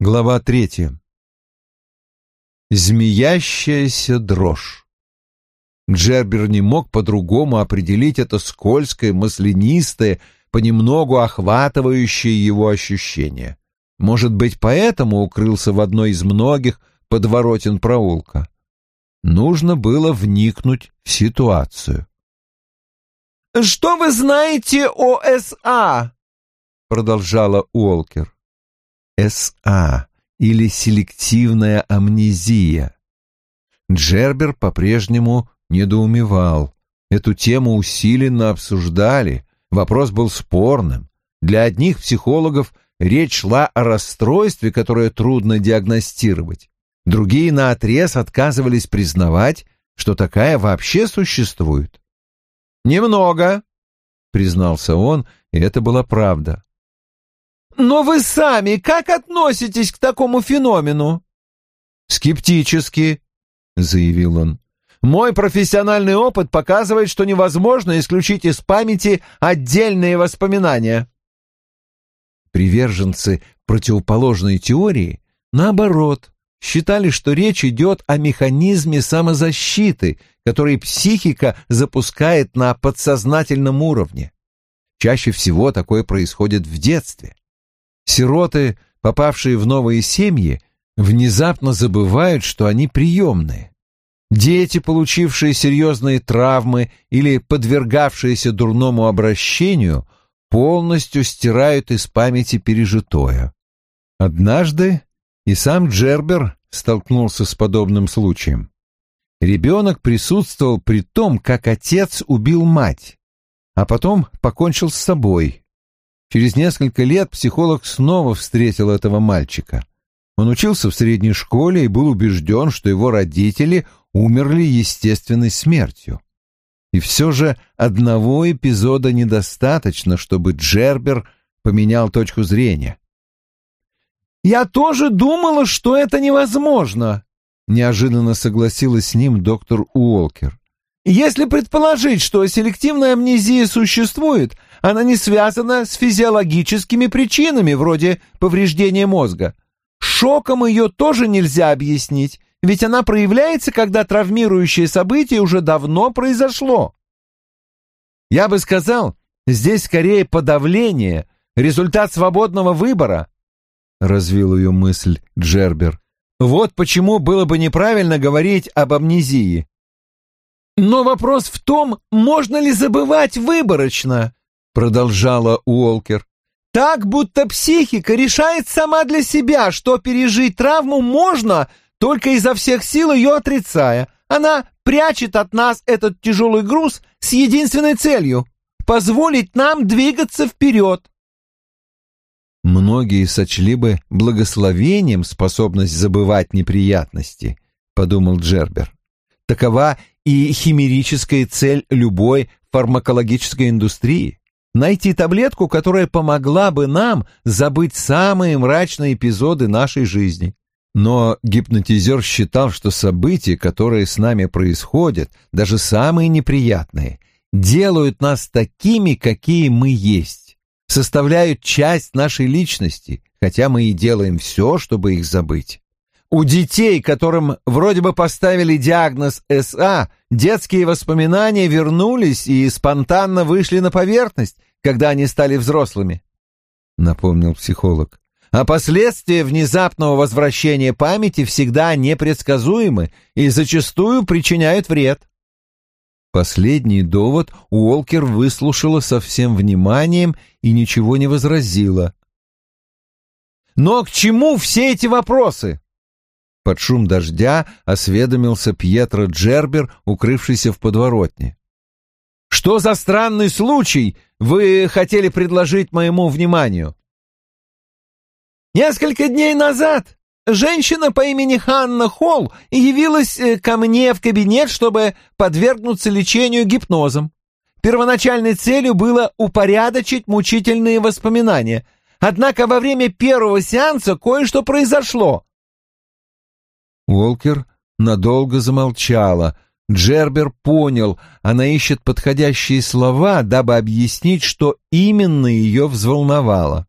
Глава третья. Змеящаяся дрожь. Джербер не мог по-другому определить это скользкое, маслянистое, понемногу охватывающее его ощущение. Может быть, поэтому укрылся в одной из многих подворотен проулка. Нужно было вникнуть в ситуацию. «Что вы знаете о СА?» — продолжала Уолкер. СА или селективная амнезия. Джербер по-прежнему недоумевал. Эту тему усиленно обсуждали, вопрос был спорным. Для одних психологов речь шла о расстройстве, которое трудно диагностировать. Другие наотрез отказывались признавать, что такая вообще существует. «Немного», — признался он, и это была правда. «Но вы сами как относитесь к такому феномену?» «Скептически», — заявил он. «Мой профессиональный опыт показывает, что невозможно исключить из памяти отдельные воспоминания». Приверженцы противоположной теории, наоборот, считали, что речь идет о механизме самозащиты, который психика запускает на подсознательном уровне. Чаще всего такое происходит в детстве. Сироты, попавшие в новые семьи, внезапно забывают, что они приемные. Дети, получившие серьезные травмы или подвергавшиеся дурному обращению, полностью стирают из памяти пережитое. Однажды и сам Джербер столкнулся с подобным случаем. Ребенок присутствовал при том, как отец убил мать, а потом покончил с собой. Через несколько лет психолог снова встретил этого мальчика. Он учился в средней школе и был убежден, что его родители умерли естественной смертью. И все же одного эпизода недостаточно, чтобы Джербер поменял точку зрения. «Я тоже думала, что это невозможно», — неожиданно согласилась с ним доктор Уолкер. «Если предположить, что селективная амнезия существует, она не связана с физиологическими причинами, вроде повреждения мозга. Шоком ее тоже нельзя объяснить, ведь она проявляется, когда травмирующее событие уже давно произошло». «Я бы сказал, здесь скорее подавление, результат свободного выбора, — развил ее мысль Джербер. «Вот почему было бы неправильно говорить об амнезии». «Но вопрос в том, можно ли забывать выборочно», — продолжала Уолкер. «Так, будто психика решает сама для себя, что пережить травму можно, только изо всех сил ее отрицая. Она прячет от нас этот тяжелый груз с единственной целью — позволить нам двигаться вперед. Многие сочли бы благословением способность забывать неприятности, подумал Джербер. Такова и химерическая цель любой фармакологической индустрии найти таблетку, которая помогла бы нам забыть самые мрачные эпизоды нашей жизни. Но гипнотизер считал, что события, которые с нами происходят, даже самые неприятные, делают нас такими, какие мы есть составляют часть нашей личности, хотя мы и делаем все, чтобы их забыть. У детей, которым вроде бы поставили диагноз СА, детские воспоминания вернулись и спонтанно вышли на поверхность, когда они стали взрослыми, — напомнил психолог. А последствия внезапного возвращения памяти всегда непредсказуемы и зачастую причиняют вред. Последний довод Уолкер выслушала со всем вниманием и ничего не возразила. «Но к чему все эти вопросы?» Под шум дождя осведомился Пьетро Джербер, укрывшийся в подворотне. «Что за странный случай вы хотели предложить моему вниманию?» «Несколько дней назад Женщина по имени Ханна Холл явилась э, ко мне в кабинет, чтобы подвергнуться лечению гипнозом. Первоначальной целью было упорядочить мучительные воспоминания. Однако во время первого сеанса кое-что произошло. Уолкер надолго замолчала. Джербер понял, она ищет подходящие слова, дабы объяснить, что именно ее взволновало.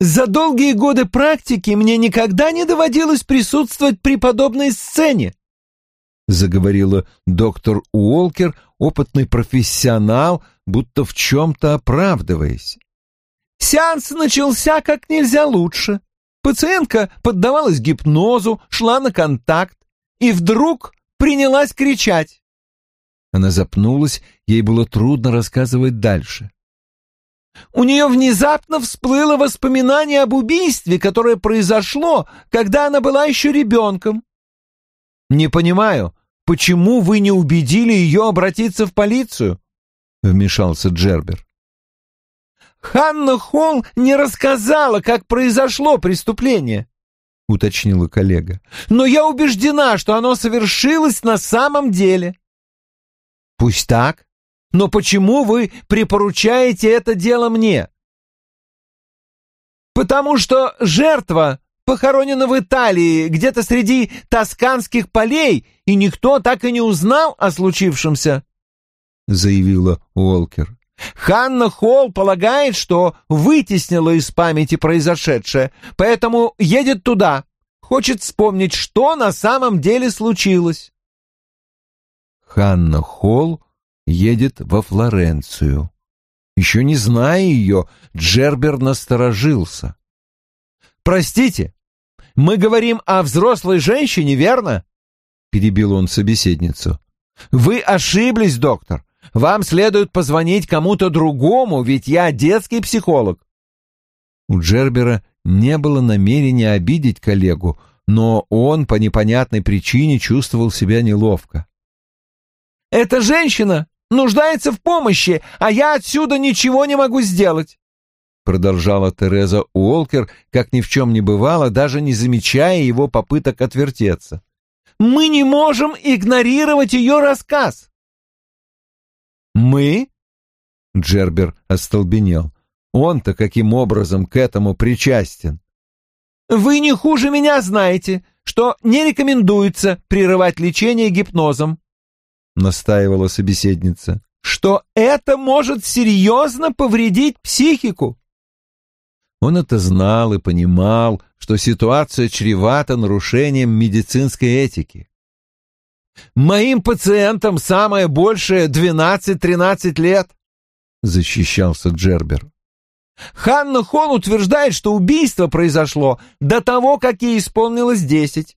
За долгие годы практики мне никогда не доводилось присутствовать при подобной сцене, заговорила доктор Уолкер, опытный профессионал, будто в чем-то оправдываясь. Сеанс начался как нельзя лучше. Пациентка поддавалась гипнозу, шла на контакт и вдруг принялась кричать. Она запнулась, ей было трудно рассказывать дальше. У нее внезапно всплыло воспоминание об убийстве, которое произошло, когда она была еще ребенком. «Не понимаю, почему вы не убедили ее обратиться в полицию?» — вмешался Джербер. «Ханна Холл не рассказала, как произошло преступление», — уточнила коллега. «Но я убеждена, что оно совершилось на самом деле». «Пусть так. Но почему вы припоручаете это дело мне?» «Потому что жертва похоронена в Италии, где-то среди тосканских полей, и никто так и не узнал о случившемся», — заявила Уолкер. «Ханна Холл полагает, что вытеснила из памяти произошедшее, поэтому едет туда, хочет вспомнить, что на самом деле случилось». Ханна Холл едет во Флоренцию. Еще не зная ее, Джербер насторожился. «Простите, мы говорим о взрослой женщине, верно?» — перебил он собеседницу. «Вы ошиблись, доктор. Вам следует позвонить кому-то другому, ведь я детский психолог». У Джербера не было намерения обидеть коллегу, но он по непонятной причине чувствовал себя неловко. «Эта женщина нуждается в помощи, а я отсюда ничего не могу сделать. Продолжала Тереза Уолкер, как ни в чем не бывало, даже не замечая его попыток отвертеться. «Мы не можем игнорировать ее рассказ!» «Мы?» — Джербер остолбенел. «Он-то каким образом к этому причастен?» «Вы не хуже меня знаете, что не рекомендуется прерывать лечение гипнозом. — настаивала собеседница, — что это может серьезно повредить психику. Он это знал и понимал, что ситуация чревата нарушением медицинской этики. «Моим пациентам самое большее двенадцать-тринадцать лет», — защищался Джербер. «Ханна Холл утверждает, что убийство произошло до того, как ей исполнилось десять.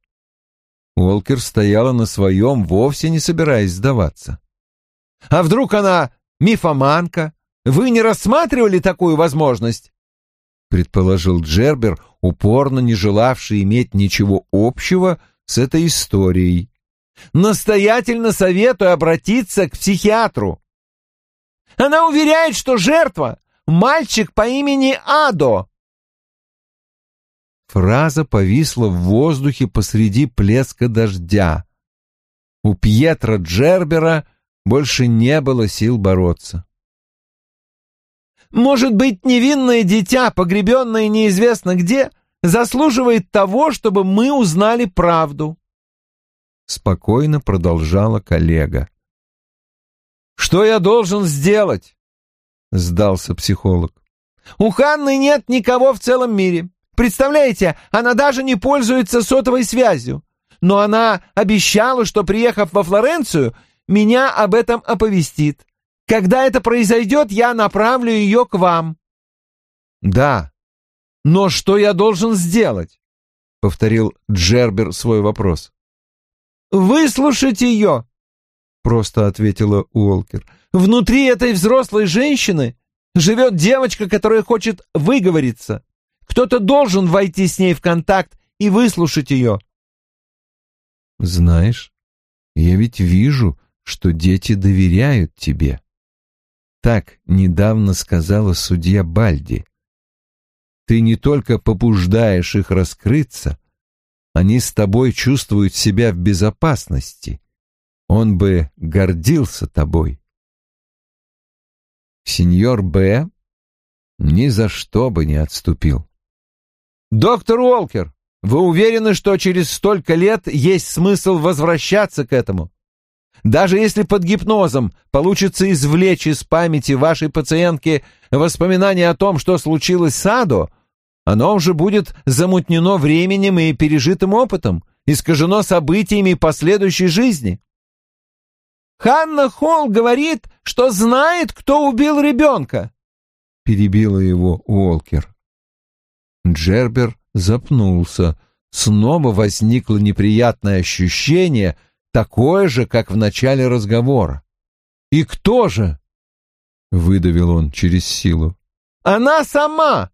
Уолкер стояла на своем, вовсе не собираясь сдаваться. «А вдруг она мифоманка? Вы не рассматривали такую возможность?» предположил Джербер, упорно не желавший иметь ничего общего с этой историей. «Настоятельно советую обратиться к психиатру. Она уверяет, что жертва — мальчик по имени Адо, Фраза повисла в воздухе посреди плеска дождя. У Пьетра Джербера больше не было сил бороться. «Может быть, невинное дитя, погребенное неизвестно где, заслуживает того, чтобы мы узнали правду?» Спокойно продолжала коллега. «Что я должен сделать?» — сдался психолог. «У Ханны нет никого в целом мире. Представляете, она даже не пользуется сотовой связью. Но она обещала, что, приехав во Флоренцию, меня об этом оповестит. Когда это произойдет, я направлю ее к вам». «Да, но что я должен сделать?» — повторил Джербер свой вопрос. «Выслушать ее», — просто ответила Уолкер. «Внутри этой взрослой женщины живет девочка, которая хочет выговориться. Кто-то должен войти с ней в контакт и выслушать ее. Знаешь, я ведь вижу, что дети доверяют тебе. Так недавно сказала судья Бальди. Ты не только побуждаешь их раскрыться, они с тобой чувствуют себя в безопасности. Он бы гордился тобой. Сеньор Б. ни за что бы не отступил. «Доктор Уолкер, вы уверены, что через столько лет есть смысл возвращаться к этому? Даже если под гипнозом получится извлечь из памяти вашей пациентки воспоминания о том, что случилось с Адо, Оно уже будет замутнено временем и пережитым опытом, искажено событиями последующей жизни. Ханна Холл говорит, что знает, кто убил ребенка. Перебила его Уолкер. Джербер запнулся. Снова возникло неприятное ощущение, такое же, как в начале разговора. «И кто же?» — выдавил он через силу. «Она сама!